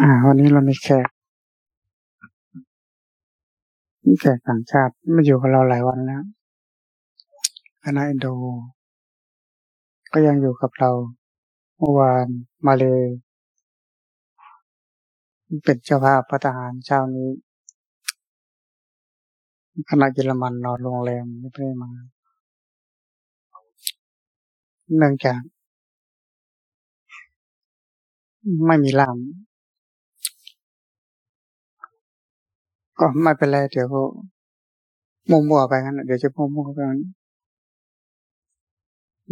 อ่า วันนี้เรามีแขกมีแขกต่างชาติมาอยู่กับเราหลายวันแล้วคณะอินโด ก็ยังอยู่กับเราเมื่อวานมาเลยเป็นเจ้าภาพพัฒหารเช้านี้คณะเยอรมันนอนโรงแรมไม่ได้มา เนื่องจาก ไม่มีลาม ก็ไม่เป็นไรเดี๋ยวก็มั่วๆไปงั้นเดี๋ยวจะมั่วๆไปงั้น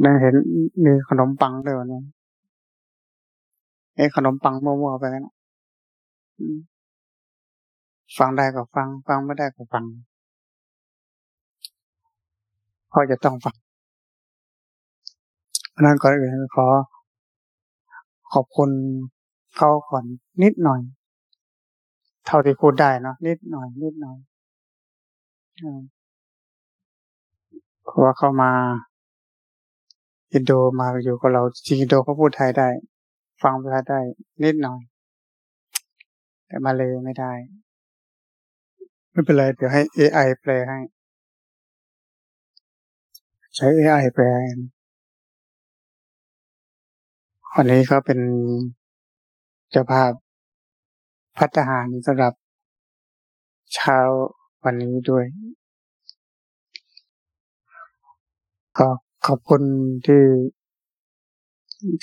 ได้เห็นมีขนมปังด้วยวันนี้ไอ้ขนมปังมั่วๆไปงั้นฟังได้ก็ฟัง ฟังไม่ได้ก็ฟังพ่อจะต้องฟังนั้นก่อนอื่นขอขอบคุณเขาก่อนนิดหน่อย เท่าที่พูดได้เนาะนิดหน่อย นิดหน่อยเพราะว่าเขามา อินโดมาอยู่กับเราจริงอินโดเขาพูดไทยได้ ฟังภาษาได้นิดหน่อย แต่มาเลยไม่ได้ ไม่เป็นไร เดี๋ยวให้ AI แปลให้ ใช้ AI แปลวันนี้ก็เป็นเจ้าภาพ พัฒหารสำหรับเช้าวันนี้ด้วย ก็ขอบคุณที่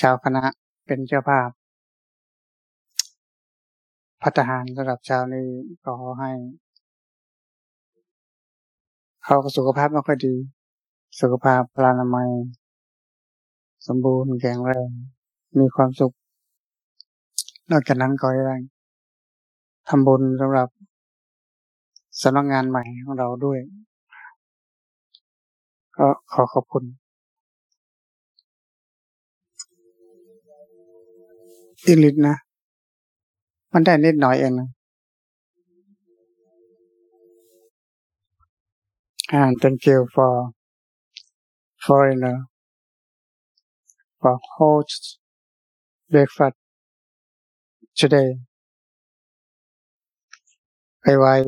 ชาวคณะเป็นเจ้าภาพ พัฒหารสำหรับเช้านี้ขอให้เขาสุขภาพไม่ค่อยดี สุขภาพพลานามัย สมบูรณ์แข็งแรงมีความสุข นอกจากนั้นก็ยัง ทำบุญสำหรับสำนักงานใหม่ของเราด้วย ก็ขอขอบคุณอิลิทนะ มันได้นิดหน่อยเองนะ and thank you for foreigner for host breakfast today. My wife,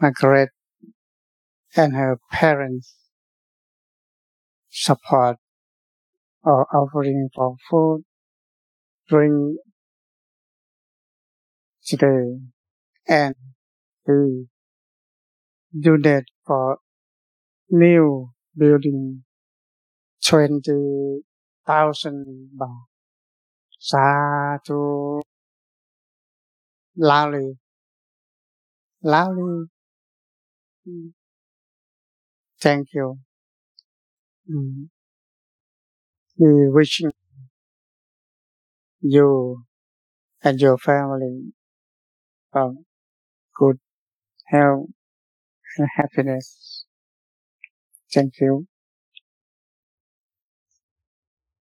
Margaret, and her parents support or offering for food, drink today, and we do that for new building twenty thousand baht. Sadhu loudly, loudly. Thank you. Mm. We wishing you and your family um, good health and happiness. Thank you.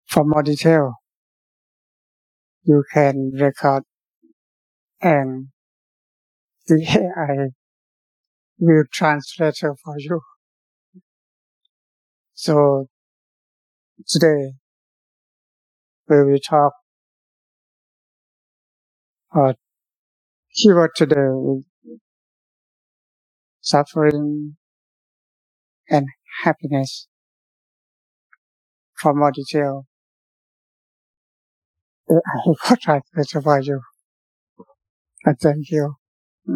For more detail, you can record and the AI will translate for you. So today we will talk uh, keyword today suffering and happiness. For more detail, I will translate for you. And thank you. ค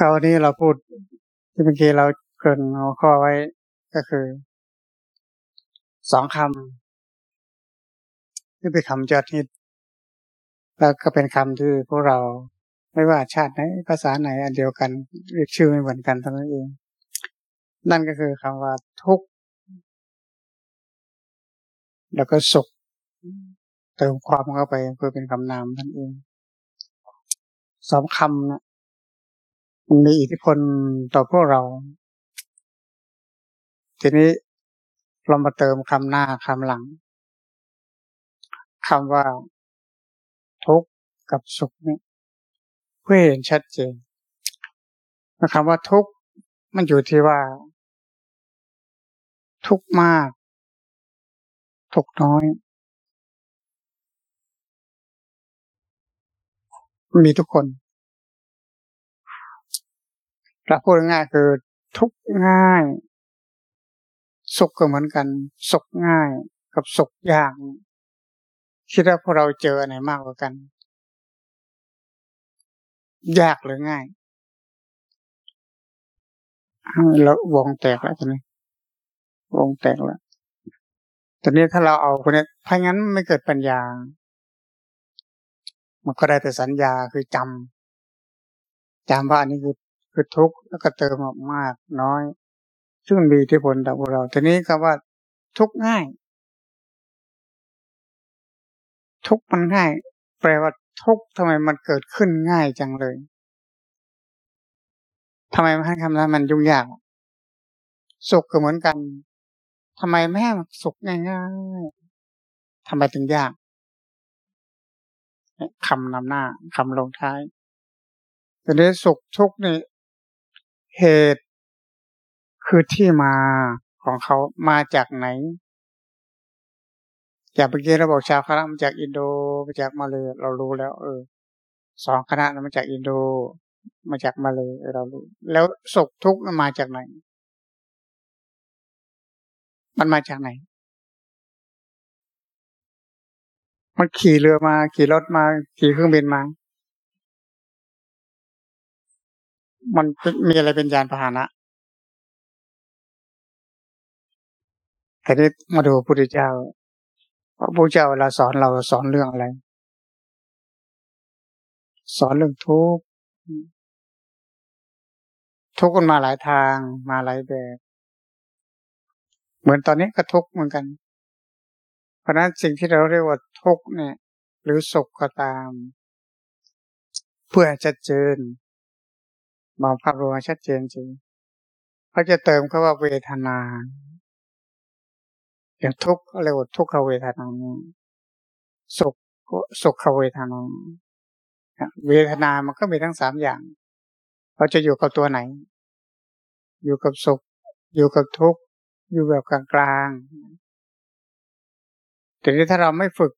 ราวนี้เราพูดที่เมื่อกี้เราเกรินหัวข้อไว้ก็คือสองคำที่เป็นคำยอดฮิตแล้วก็เป็นคำที่พวกเราไม่ว่าชาติไหนภาษาไหนอันเดียวกันเรียกชื่อไม่เหมือนกันเท่านั้นเอง นั่นก็คือคำว่าทุกข์แล้วก็สุข เติมความเข้าไปเพื่อเป็นคำนามนั่นเองสองคำนะมันมีอิทธิพลต่อพวกเรา ทีนี้เรามาเติมคำหน้าคำหลังคำว่า ทุกข์กับสุขนี่เพื่อเห็นชัดเจนคำว่าทุกข์มันอยู่ที่ว่า ทุกข์มาก ทุกข์น้อย มีทุกคนเราพูดง่ายคือทุกง่าย สุขก็เหมือนกัน สุขง่ายกับสุขยากคิดว่าพวกเราเจออะไรมากกว่ากัน ยากหรือง่ายแล้ววงแตกแล้วตอนนี้วงแตกแล้วตอนนี้ถ้าเราเอาคนนี้ถ้างั้นไม่เกิดปัญญา มันก็ได้แต่สัญญาคือจำจำว่าอันนี้คือคือทุกข์แล้วก็เติมออกมากน้อย ซึ่งมีที่ผลต่อพวกเรา ทีนี้ก็ว่า ทุกข์ง่าย ทุกข์มันง่าย แปลว่าทุกข์ทำไมมันเกิดขึ้นง่ายจังเลยทำไมไม่ให้คำนั้นมันยุ่งยากสุขก็เหมือนกันทำไมแม่สุขง่ายๆทำไมถึงยาก คำนำหน้าคำลงท้ายแต่นี้สุขทุกข์นี่เหตุคือที่มาของเขามาจากไหนอย่างเมื่อกี้เราบอกชาวคณะมาจากอินโดมาจากมาเลยเรารู้แล้ว เออสองคณะมาจากอินโด มาจากมาเลยเรารู้ แล้วสุขทุกข์มาจากไหน มันมาจากไหน มันขี่เรือมา ขี่รถมา ขี่เครื่องบินมา มันมีอะไรเป็นยานพาหนะแต่นี้มาดูพระพุทธเจ้าพระพุทธเจ้าเวลาสอนเราสอนเรื่องอะไร สอนเรื่องทุกข์ทุกข์กันมาหลายทางมาหลายแบบ เหมือนตอนนี้ก็ทุกข์เหมือนกัน เพราะนั้นสิ่งที่เราเรียกว่าทุกเนี่ย หรือสุขก็ตาม เพื่อชัดเจนมองภาพรวมชัดเจนจริงเขาจะเติมคาว่าเวทนาอย่างทุกข์เรียกว่าทุกขเวทนาสุขสุขเวทนาเวทนามันก็มีทั้งสามอย่างเราจะอยู่กับตัวไหน อยู่กับสุข อยู่กับทุกข์ อยู่แบบกลางๆ แต่ถ้าเราไม่ฝึก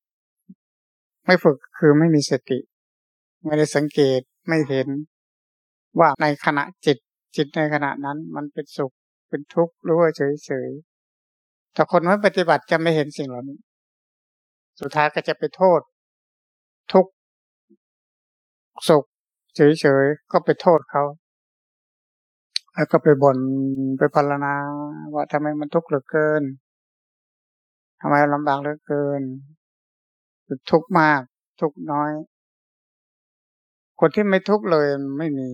ไม่ฝึกคือไม่มีสติ ไม่ได้สังเกตไม่เห็นว่าในขณะจิตจิตในขณะนั้น มันเป็นสุขเป็นทุกข์หรือว่าเฉยๆแต่คนไม่ปฏิบัติจะไม่เห็นสิ่งเหล่านี้ สุดท้ายก็จะไปโทษ ทุกสุขเฉยๆก็ไปโทษเขาแล้วก็ไปบน่นไปพารณาว่าทำไมมันทุกข์เหลือเกิน ทำไมลำบากเหลือเกิน ทุกข์มาก ทุกข์น้อย คนที่ไม่ทุกข์เลยไม่มี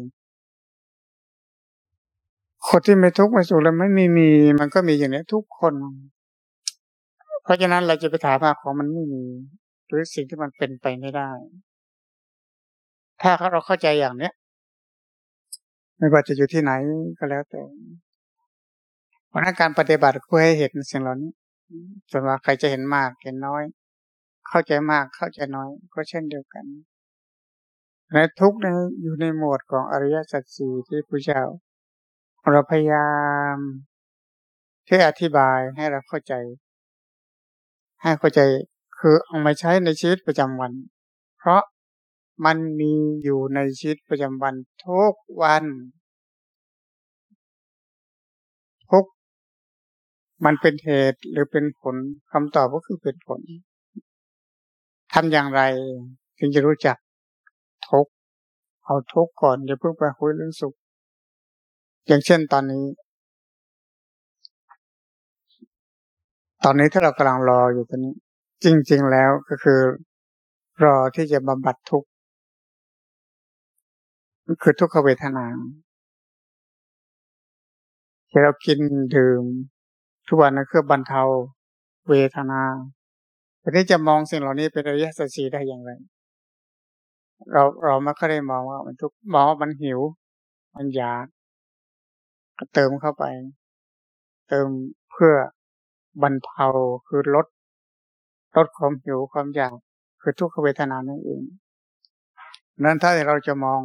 คนที่ไม่ทุกข์ไม่สุขแล้วไม่มีมี มันก็มีอย่างนี้ทุกคน เพราะฉะนั้นเราจะไปถามว่าของมันไม่มี หรือสิ่งที่มันเป็นไปไม่ได้ ถ้าเราเข้าใจอย่างเนี้ยไม่ว่าจะอยู่ที่ไหนก็แล้วแต่เพราะนั้นการปฏิบัติเพื่อให้เห็นสิ่งเหล่านี้ ส่วนว่าใครจะเห็นมากเห็นน้อย เข้าใจมากเข้าใจน้อย ก็เช่นเดียวกันในทุกในอยู่ในหมวดของอริยสัจสี่ที่พระเจ้าเราพยายามที่อธิบายให้เราเข้าใจ ให้เข้าใจคือเอามาใช้ในชีวิตประจำวัน เพราะมันมีอยู่ในชีวิตประจำวันทุกวัน มันเป็นเหตุหรือเป็นผลคำตอบก็คือเป็นผลทำอย่างไรถึงจะรู้จักทุกเอาทุกก่อนอย่าเพิ่งไปคุยเรื่องสุข อย่างเช่นตอนนี้ ตอนนี้ถ้าเรากำลังรออยู่ตอนนี้ จริง ๆแล้วก็คือ รอที่จะบำบัดทุกข์คือทุกขเวทนาที่เรากินดื่ม ทุกวันนั้นคือบรรเทาเวทนาแต่ที่จะมองสิ่งเหล่านี้เป็นอระยสัจสีได้อย่างไร เราเราไม่ค่อยได้มองว่ามันทุกมองว่ามันหิว มันอยากเติมเข้าไป เติมเพื่อบรรเทาคือลดลดความหิวความอยากคือทุกขเวทนานั่นเองนั้นถ้าเราจะมอง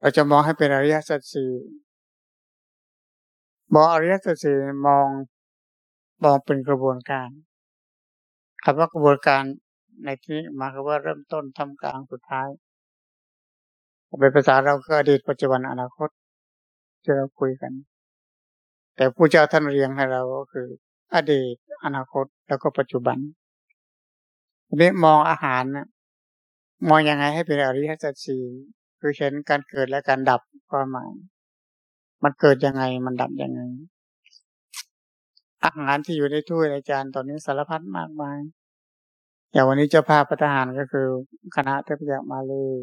เราจะมองให้เป็นอริยสัจสี่ มองอริยสัจสี่มองมองเป็นกระบวนการคำว่ากระบวนการในที่หมาคือว่าเริ่มต้นทำกลางสุดท้ายเป็นภาษาเราก็อดีตปัจจุบันอนาคตที่เราคุยกัน แต่ผู้เจ้าท่านเรียงให้เราก็คือ อดีต อนาคตแล้วก็ปัจจุบันทีนี้มองอาหารนะมองยังไงให้เป็นอริยสัจสี่คือเห็นการเกิดและการดับความหมาย มันเกิดยังไง มันดับยังไง อาหารที่อยู่ในถ้วยอาจารย์ตอนนี้สารพัดมากมาย อย่างวันนี้เจ้าภาพประธานก็คือ คณะเทพยามาเลย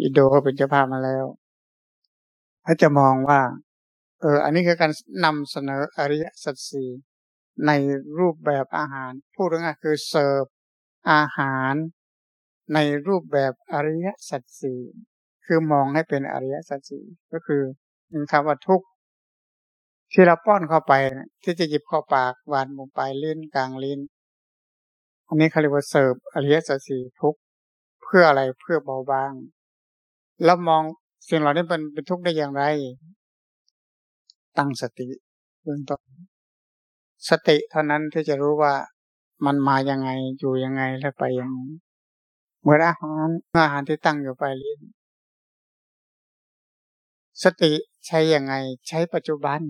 อินโดก็เป็นเจ้าภาพมาแล้วถ้าจะมองว่า เออ อันนี้คือการนำเสนออริยสัจสี่ในรูปแบบอาหาร พูดง่ายคือเสิร์ฟอาหารในรูปแบบอริยสัจสี่ คือมองให้เป็นอริยสัจสี่ก็คือมีคำว่าทุกที่เราป้อนเข้าไปที่จะหยิบเข้าปากหวานลงไปลายลิ้นกลางลิ้น อันนี้เขาเรียกว่าเสิร์ฟอริยสัจสี่ทุกเพื่ออะไรเพื่อเบาบาง แล้วมองสิ่งเหล่านี้เป็นเป็นทุกข์ได้อย่างไร ตั้งสติเบื้องต้นสติเท่านั้นที่จะรู้ว่ามันมายังไงอยู่ยังไงและไปยังไงเมื่ออาหารอาหารที่ตั้งอยู่ไปลิ้น สติใช้ยังไง ใช้ปัจจุบัน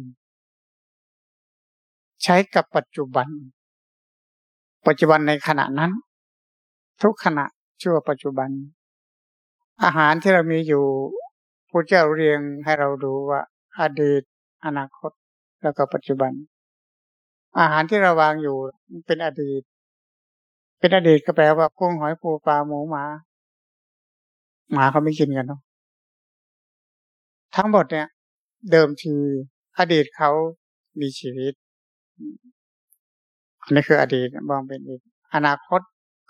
ใช้กับปัจจุบัน ปัจจุบันในขณะนั้น ทุกขณะชั่วปัจจุบัน อาหารที่เรามีอยู่พระเจ้าเรียงให้เราดูว่าอดีต อนาคต แล้วก็ปัจจุบัน อาหารที่เราวางอยู่เป็นอดีต เป็นอดีตก็แปลว่ากุ้งหอยปูปลาหมูหมา หมาเขาไม่กินกันเนาะ ทั้งหมดเนี่ย เดิมทีอดีตเขามีชีวิต อันนี้คืออดีตมองเป็นอีกอนาคต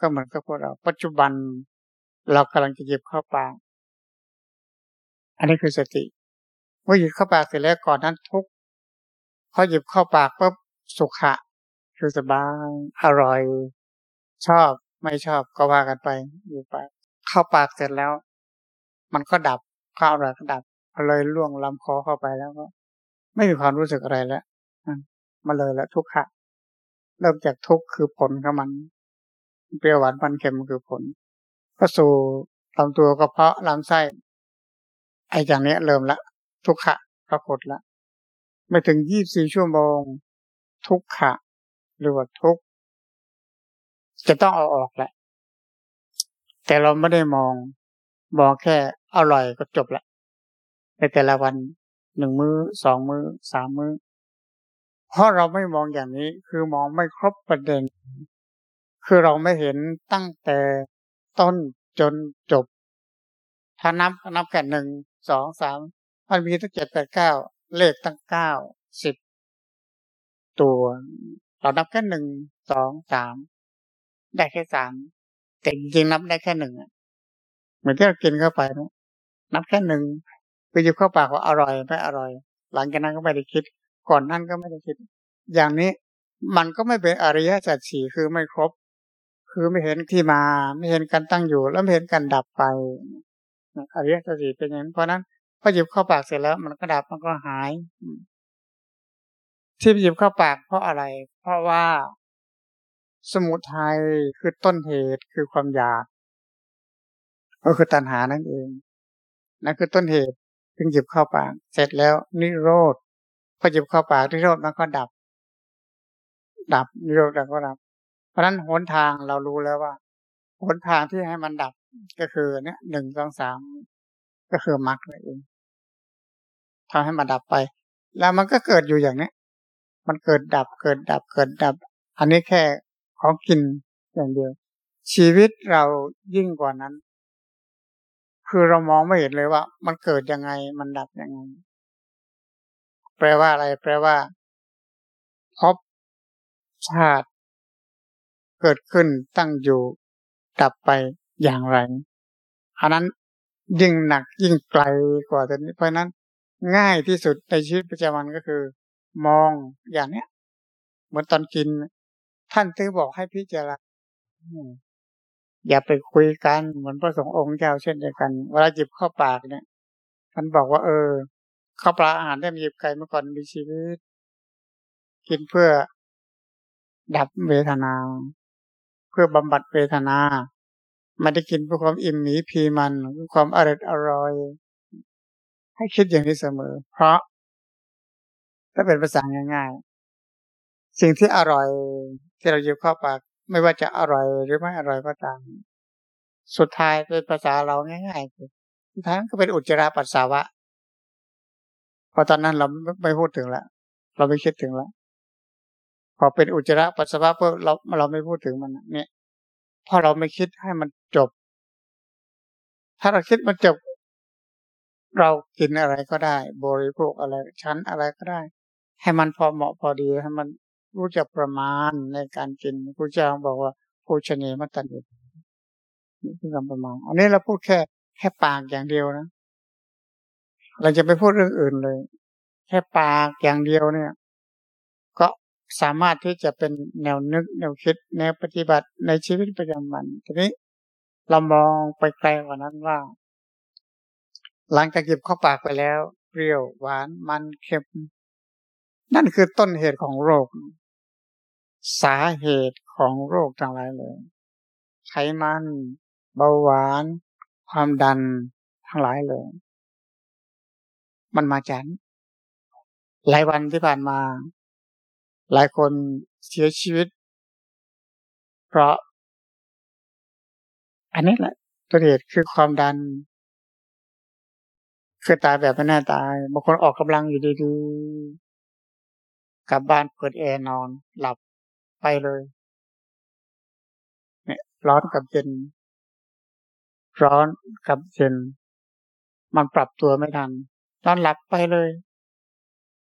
ก็เหมือนกับพวกเรา ปัจจุบันเรากำลังจะหยิบเข้าปากอันนี้คือสติเมื่อหยิบเข้าปากเสร็จแล้วก่อนนั้นทุกพอหยิบเข้าปากปุ๊บสุขะ คือสบายอร่อย ชอบไม่ชอบก็ว่ากันไปอยู่ปากเข้าปากเสร็จแล้ว มันก็ดับข้าวอร่อยก็ดับ เลยล่วงลำคอเข้าไปแล้วก็ ไม่มีความรู้สึกอะไรแล้วมาเลยแล้วทุกขะเริ่มจากทุกคือผลของมันเปรี้ยวหวานมันเค็มคือผลก็สู่ลำตัวก็เพาะลำไส้ไอ้อย่างนี้เริ่มละ ทุกขะปรากฏละไม่ถึงยี่บสี่ชั่วโมง ทุกขะ หรือว่าทุกจะต้องเอาออกแหละ แต่เราไม่ได้มองมองแค่อร่อยก็จบละ ในแต่ละวันหนึ่งมือ้อสองมือ้อสามมือ้อ เพราะเราไม่มองอย่างนี้คือมองไม่ครบประเด็น คือเราไม่เห็นตั้งแต่ต้นจนจบ ถ้านับนับแค่หนึ่งสองสามมันมีตั้งเจ็ดแปดเก้าเลขตั้งเก้าสิบตัว เรานับแค่หนึ่งสองสามได้แค่สามแต่จริงนับได้แค่หนึ่งเหมือนที่เรากินเข้าไปนะนับแค่หนึ่ง ไปหยิบเข้าปากว่าอร่อยไม่อร่อย หลังจากนั้นก็ไม่ได้คิด ก่อนนั้นก็ไม่ได้คิด อย่างนี้มันก็ไม่เป็นอริยสัจสี่คือไม่ครบ คือไม่เห็นที่มาไม่เห็นการตั้งอยู่ แล้วไม่เห็นการดับไปอริยสัจสี่เป็นอย่างนั้นเพราะนั้นพอหยิบเข้าปากเสร็จแล้ว มันก็ดับมันก็หายที่หยิบเข้าปากเพราะอะไร เพราะว่าสมุทัยคือต้นเหตุคือความอยาก ก็คือตัณหานั่นเองนั่นคือต้นเหตุ ถึงหยิบเข้าปาก เสร็จแล้วนิโรธพอหยิบเข้าปากนิโรธมันก็ดับ ดับนิโรธดับก็ดับ เพราะฉะนั้นหนทางเรารู้แล้วว่าหนทางที่ให้มันดับก็คือเนี่ยหนึ่งสองสามก็คือมรรคนั่นเองทำให้มันดับไป แล้วมันก็เกิดอยู่อย่างนี้มันเกิดดับเกิดดับเกิดดับ อันนี้แค่ของกินอย่างเดียว ชีวิตเรายิ่งกว่านั้น คือเรามองไม่เห็นเลยว่า มันเกิดยังไงมันดับยังไง แปลว่าอะไร แปลว่าพบชาติ เกิดขึ้นตั้งอยู่ ดับไปอย่างไรอันนั้นยิ่งหนักยิ่งไกลกว่าต่นี้ เพราะนั้น ง่ายที่สุดในชีวิตประจำวันก็คือ มองอย่างเนี้ย เหมือนตอนกิน ท่านตื้อบอกให้พิจารณา อย่าไปคุยกันเหมือนพระสงฆ์องค์เจ้าเช่นเดียวกันเวลาหยิบเข้าปากเนี่ยท่านบอกว่า เออข้าวปลาอาหารได้มีหยิบไก่เมื่อก่อนมีชีวิต กินเพื่อ ดับเวทนา เพื่อบำบัดเวทนาไม่ได้กินเพื่อความอิ่มหมีพีมันความอร่อยอร่อย ให้คิดอย่างนี้เสมอ เพราะ ถ้าเป็นภาษาง่ายๆ สิ่งที่อร่อยที่เราหยิบเข้าปาก ไม่ว่าจะอร่อยหรือไม่อร่อยก็ตาม สุดท้ายเป็นภาษาเราง่ายๆคือสุดท้ายก็เป็นอุจจาระปัสสาวะพอตอนนั้นเราไม่พูดถึงละเราไม่คิดถึงละพอเป็นอุจจาระปัสสาวะเพื่อเราเราไม่พูดถึงมันเนี่ยพอเราไม่คิดให้มันจบ ถ้าเราคิดมันจบ เรากินอะไรก็ได้ บริโภคอะไรชั้นอะไรก็ได้ ให้มันพอเหมาะพอดีให้มัน รู้จักประมาณในการกินพระเจ้าบอกว่าผู้ชนีมัตตันนี่คือคำประมาณ อันนี้เราพูดแค่แค่ปากอย่างเดียวนะ เราจะไปพูดเรื่องอื่นเลย แค่ปากอย่างเดียวเนี่ย ก็สามารถที่จะเป็นแนวนึก แนวคิด แนวปฏิบัติในชีวิตประจำวัน ทีนี้เรามองไปไกลกว่านั้นว่า หลังจากหยิบเข้าปากไปแล้ว เปรี้ยวหวานมันเค็ม นั่นคือต้นเหตุของโรค สาเหตุของโรคทั้งหลายเลย ไขมันเบาหวาน ความดันทั้งหลายเลย มันมาจากหลายวันที่ผ่านมา หลายคนเสียชีวิต เพราะ อันนี้แหละตัวเหตุคือความดันคือตายแบบไม่น่าตายบางคนออกกำลังอยู่ดีๆ กลับบ้านเปิดแอร์นอนหลับไปเลย เนี่ยร้อนกับเย็น ร้อนกับเย็น มันปรับตัวไม่ทันนอนหลับไปเลย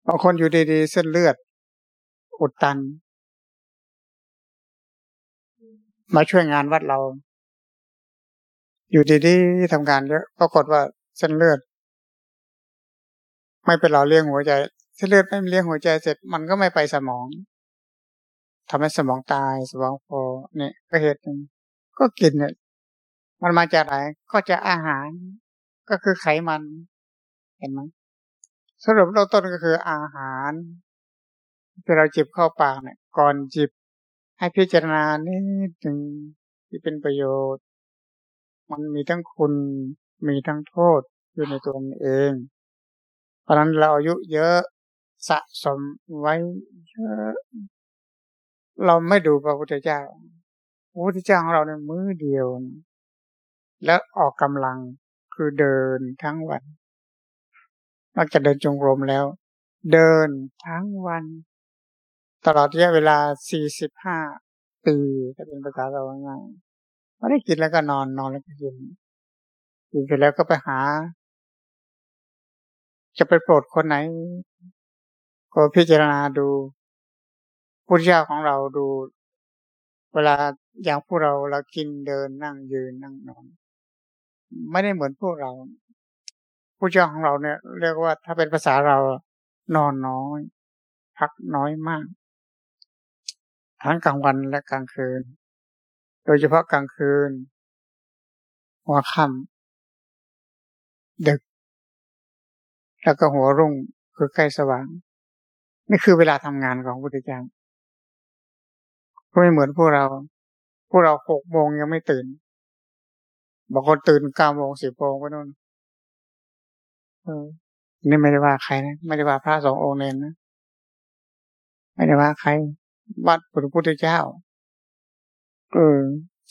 บางคนอยู่ดีๆ เส้นเลือด อุดตัน มาช่วยงานวัดเรา อยู่ดีๆทำงานเยอะปรากฏว่าเส้นเลือด ไม่ไปหล่อเลี้ยงหัวใจ เส้นเลือดไม่เลี้ยงหัวใจเสร็จมันก็ไม่ไปสมองทำให้สมองตายสมองพอเนี่ยก็เหตุหนึ่งก็กินเนี่ยมันมาจากไหนก็จะอาหาร ก็คือไขมัน เห็นไหมสรุปเราต้นก็คืออาหารที่เราจิบเข้าปากเนี่ยก่อนจิบให้พิจารณานิดหนึ่งที่เป็นประโยชน์ มันมีทั้งคุณมีทั้งโทษอยู่ในตัวเอง เพราะนั้นเราอายุเยอะ สะสมไว้เยอะเราไม่ดูพระพุทธเจ้าพระพุทธเจ้าของเราเนี่ยมือเดียว แล้วออกกำลังคือเดินทั้งวันนอกจากเดินจงกรมแล้ว เดินทั้งวัน ตลอดระยะเวลา 45 ปีถ้าเป็นภาษาเราง่ายไม่ได้กินแล้วก็นอนนอนแล้วก็กินกินเสร็จแล้วก็ไปหา จะไปโปรดคนไหน ก็พิจารณาดูพุทธเจ้าของเราดู เวลาอย่างพวกเราเรากินเดินนั่งยืนนั่งนอน ไม่ได้เหมือนพวกเราผู้เจ้าของเราเนี่ย เรียกว่าถ้าเป็นภาษาเรานอนน้อย พักน้อยมาก ทั้งกลางวันและกลางคืน โดยเฉพาะกลางคืนหัวค่ำดึก แล้วก็หัวรุ่งคือใกล้สว่าง นี่คือเวลาทำงานของพุทธเจ้าไม่เหมือนพวกเรา พวกเราหกโมงยังไม่ตื่นบางคนตื่นเก้าโมงสิบโมงก็นู่นเออ นี่ไม่ได้ว่าใครนะไม่ได้ว่าพระสององค์เนนนะไม่ได้ว่าใครวัดพระพุทธเจ้าเออ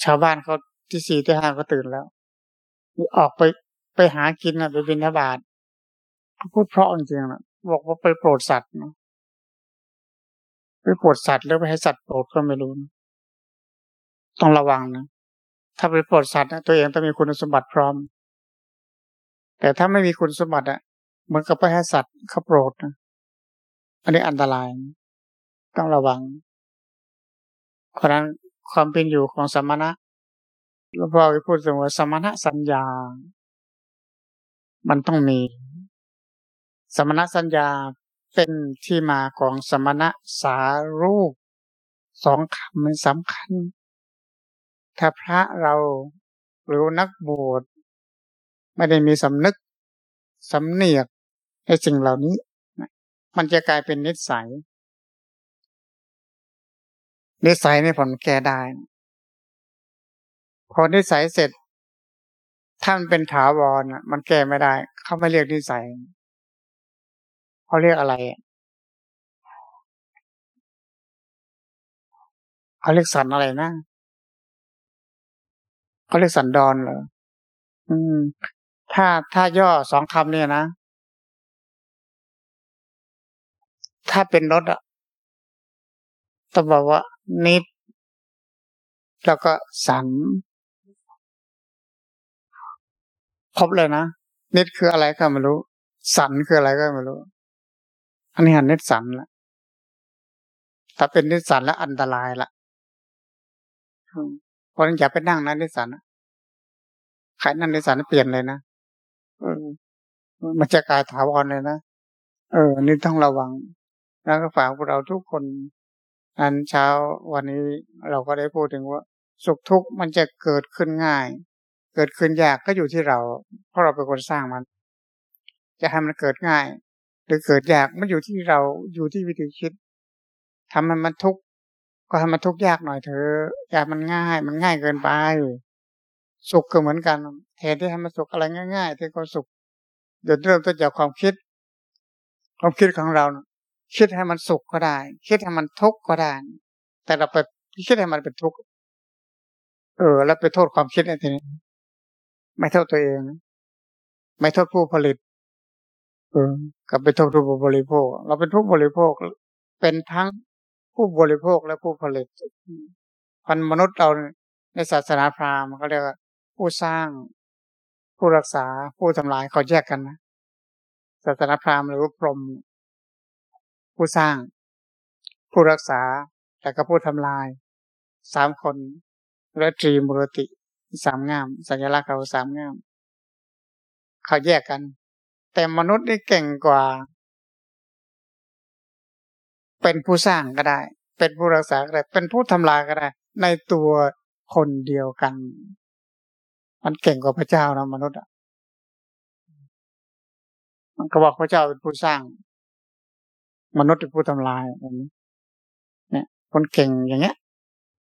ชาวบ้านเขาที่สี่ที่ห้าก็ตื่นแล้วออกไปไปหากินนะไปบินทบาทพูดเพราะจริงๆนะบอกว่าไปโปรดสัตว์นะ ไปปรดสัตว์แล้วไปให้สัตว์โปรดก็ไม่รู้นะต้องระวังนะถ้าไปปรดสัตว์นะตัวเองต้องมีคุณสมบัติพร้อม แต่ถ้าไม่มีคุณสมบัติอะเหมือนกับไปให้สัตว์เขาโปรดนะอันนี้อันตราย ต้องระวัง เพราะนั้นความเป็นอยู่ของสมณะหลวงพ่อพูดถึงว่าสมณะสัญญา มันต้องมี สมณะสัญญา เป็นที่มาของสมณะสารูปสองคำมันสำคัญ ถ้าพระเราหรือนักบวชไม่ได้มีสำนึกสำเนียกในสิ่งเหล่านี้ มันจะกลายเป็นนิสัย นิสัยนี่ผมแก้ได้ พอนิสัยเสร็จถ้ามันเป็นถาวรมันแก้ไม่ได้ เขาไม่เรียกนิสัย เขาเรียกอะไรเขาเรียกสันอะไรนะเขาเรียกสันดอนเหรออืม ถ้าถ้าย่อสองคำเนี่ยนะ ถ้าเป็นรถอะต้องบอกว่า นิด แล้วก็สันครบเลยนะนิดคืออะไรก็ไม่รู้ สันคืออะไรก็ไม่รู้ อันนี้หันนิดสันละถ้าเป็นนิสสันแล้วอันตรายละเพราะนั้นอย่าไปนั่งนะนิสสันใครนั่งนิสสันเปลี่ยนเลยนะเออมันจะกลายถาวรเลยนะเออ นี่ต้องระวัง แล้วก็ฝากพวกเราทุกคน อันเช้าวันนี้เราก็ได้พูดถึงว่า สุขทุกข์มันจะเกิดขึ้นง่าย เกิดขึ้นยากก็อยู่ที่เรา เพราะเราเป็นคนสร้างมัน จะให้มันเกิดง่าย หรือเกิดยากมันอยู่ที่เราอยู่ที่วิธีคิดทำมันมันทุกข์ก็ทำมันทุกข์ยากหน่อยเถอะอย่ามันง่าย มันง่ายเกินไป สุขก็เหมือนกันแทนที่ทำมันสุขอะไรง่ายๆที่ก็สุขเดี๋ยวเริ่มต้นจากความคิด ความคิดของเราคิดให้มันสุขก็ได้ คิดให้มันทุกข์ก็ได้ แต่เราไปคิดให้มันเป็นทุกข์เออ แล้วไปโทษความคิดในทีนี้ ไม่โทษตัวเอง ไม่โทษผู้ผลิต กับไปทษผู้บริโภค เราเป็นผู้บริโภค เป็นทั้งผู้บริโภคและผู้ผลิต พันมนุษย์เราในศาสนาพราหมณ์เขาเรียกว่า ผู้สร้าง ผู้รักษา ผู้ทำลายเขาแยกกันนะศาสนาพราหมณ์หรือว่าพรหมผู้สร้าง ผู้รักษาแต่ก็ผู้ทำลายสามคนและตรีมุรติสามงาม สัญลักษณ์เขาสามงาม เขาแยกกัน แต่มนุษย์นี่เก่งกว่า เป็นผู้สร้างก็ได้ เป็นผู้รักษาก็ได้ เป็นผู้ทำลายก็ได้ ในตัวคนเดียวกัน มันเก่งกว่าพระเจ้านะมนุษย์อะมันก็บอกพระเจ้าเป็นผู้สร้าง มนุษย์เป็นผู้ทำลายแบบนี้เนี่ยคนเก่งอย่างเงี้ย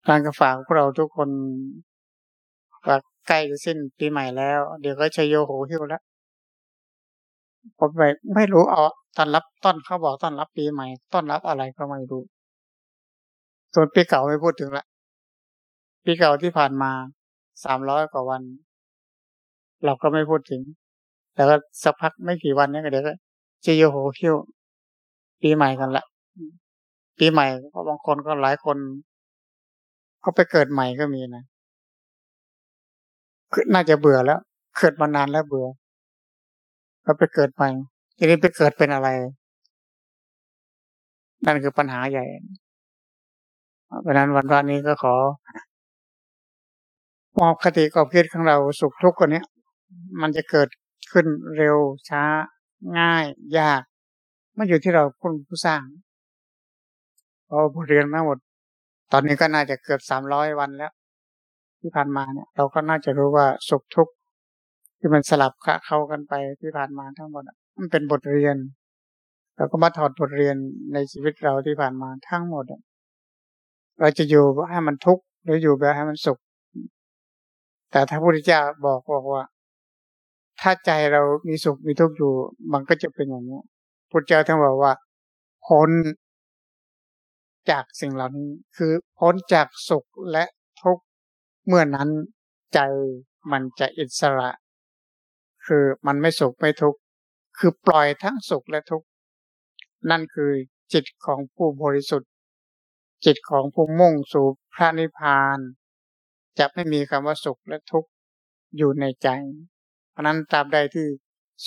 การกระฝากพวกเราทุกคนใกล้จะสิ้นปีใหม่แล้ว เดี๋ยวก็ชโยโหหิวแล้ว ผมไปไม่รู้เอาต้อนรับต้นเขาบอกต้อนรับปีใหม่ต้อนรับอะไรก็ไม่รู้ ส่วนปีเก่าไม่พูดถึงละปีเก่าที่ผ่านมาสามร้อยกว่าวัน เราก็ไม่พูดถึงแต่ก็สักพักไม่กี่วันนี้ก็เดี๋ยวก็จะโยโหคิวปีใหม่กันละปีใหม่เพราะบางคนก็หลายคน ก็ไปเกิดใหม่ก็มีนะคือน่าจะเบื่อแล้ว เกิดมานานแล้วเบื่อ ก็ไปเกิดใหม่ทีนี้ไปเกิดเป็นอะไร นั่นคือปัญหาใหญ่เพราะนั้นวันวันนี้ก็ขอมอบคติกอบคิดของเราสุขทุกข์คนนี้มันจะเกิดขึ้นเร็วช้า ง่าย ยากมันอยู่ที่เราคุณผู้สร้างพอบทเรียนมาหมด ตอนนี้ก็น่าจะเกือบสามร้อยวันแล้ว ที่ผ่านมาเนี่ย เราก็น่าจะรู้ว่าสุขทุกข์ ที่มันสลับเข้ากันไปที่ผ่านมาทั้งหมดมันเป็นบทเรียนเราก็มาถอดบทเรียนในชีวิตเราที่ผ่านมาทั้งหมดเราจะอยู่ให้มันทุกข์หรืออยู่แบบให้มันสุข แต่ถ้าพระพุทธเจ้าบอกบอกว่า ถ้าใจเรามีสุขมีทุกข์อยู่ มันก็จะเป็นอย่างนี้พุทธเจ้าท่านบอกว่าพ้นจากสิ่งเหล่านี้คือพ้นจากสุขและทุกข์เมื่อนั้นใจมันจะอิสระ คือมันไม่สุขไม่ทุกข์คือปล่อยทั้งสุขและทุกข์นั่นคือจิตของผู้บริสุทธิ์ จิตของผู้มุ่งสู่พระนิพพาน จะไม่มีคำว่าสุขและทุกข์อยู่ในใจ เพราะนั้นตราบใดที่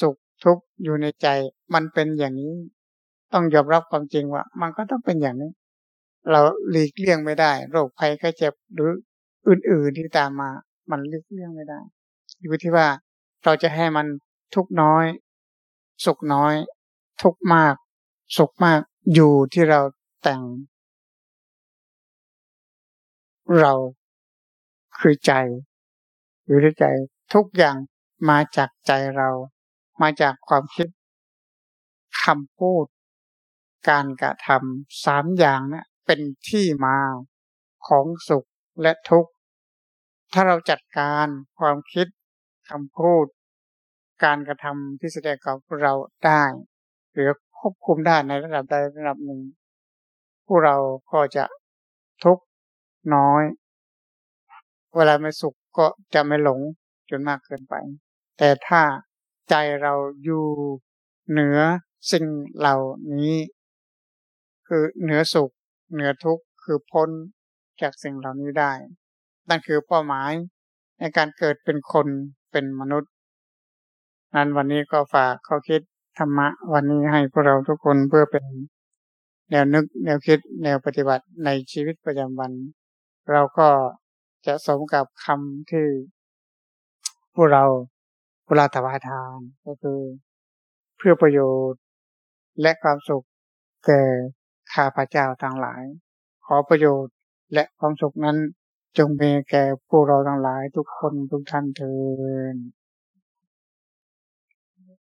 สุขทุกข์อยู่ในใจ มันเป็นอย่างนี้ ต้องยอมรับความจริงว่า มันก็ต้องเป็นอย่างนี้ เราหลีกเลี่ยงไม่ได้ โรคภัยไข้เจ็บหรืออื่นๆที่ตามมา มันหลีกเลี่ยงไม่ได้อยู่ที่ว่า เราจะให้มันทุกน้อย สุขน้อย ทุกมาก สุขมากอยู่ที่เราแต่ง เราคือใจอยู่ที่ใจ ทุกอย่างมาจากใจเรา มาจากความคิดคำพูด การกระทำสามอย่างนะเป็นที่มาของสุขและทุกข์ ถ้าเราจัดการความคิดคำพูด การกระทำที่แสดงกับเราได้ หรือควบคุมได้ในระดับใดระดับหนึ่ง ผู้เราก็จะทุกน้อย เวลาไม่สุขก็จะไม่หลงจนมากเกินไป แต่ถ้าใจเราอยู่เหนือสิ่งเหล่านี้ คือเหนือสุข เหนือทุกข์คือพ้นจากสิ่งเหล่านี้ได้ นั่นคือเป้าหมายในการเกิดเป็นคนเป็นมนุษย์ นั้นวันนี้ก็ฝากข้อคิดธรรมะวันนี้ให้พวกเราทุกคนเพื่อเป็นแนวนึกแนวคิดแนวปฏิบัติในชีวิตประจำวัน เราก็จะสมกับคำที่พวกเราเวลาถวายทานก็คือ เพื่อประโยชน์และความสุขแก่ข้าพเจ้าทั้งหลาย ขอประโยชน์และความสุขนั้นจงมีแก่พวกเราทั้งหลายทุกคนทุกท่านเถิด